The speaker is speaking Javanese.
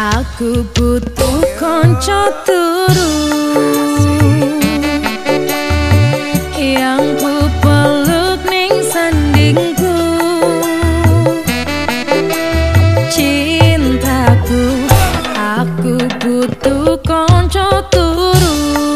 Aku butuh konco turu. Yang ku peluk ning sandingku. Cintaku Aku butuh konco turu.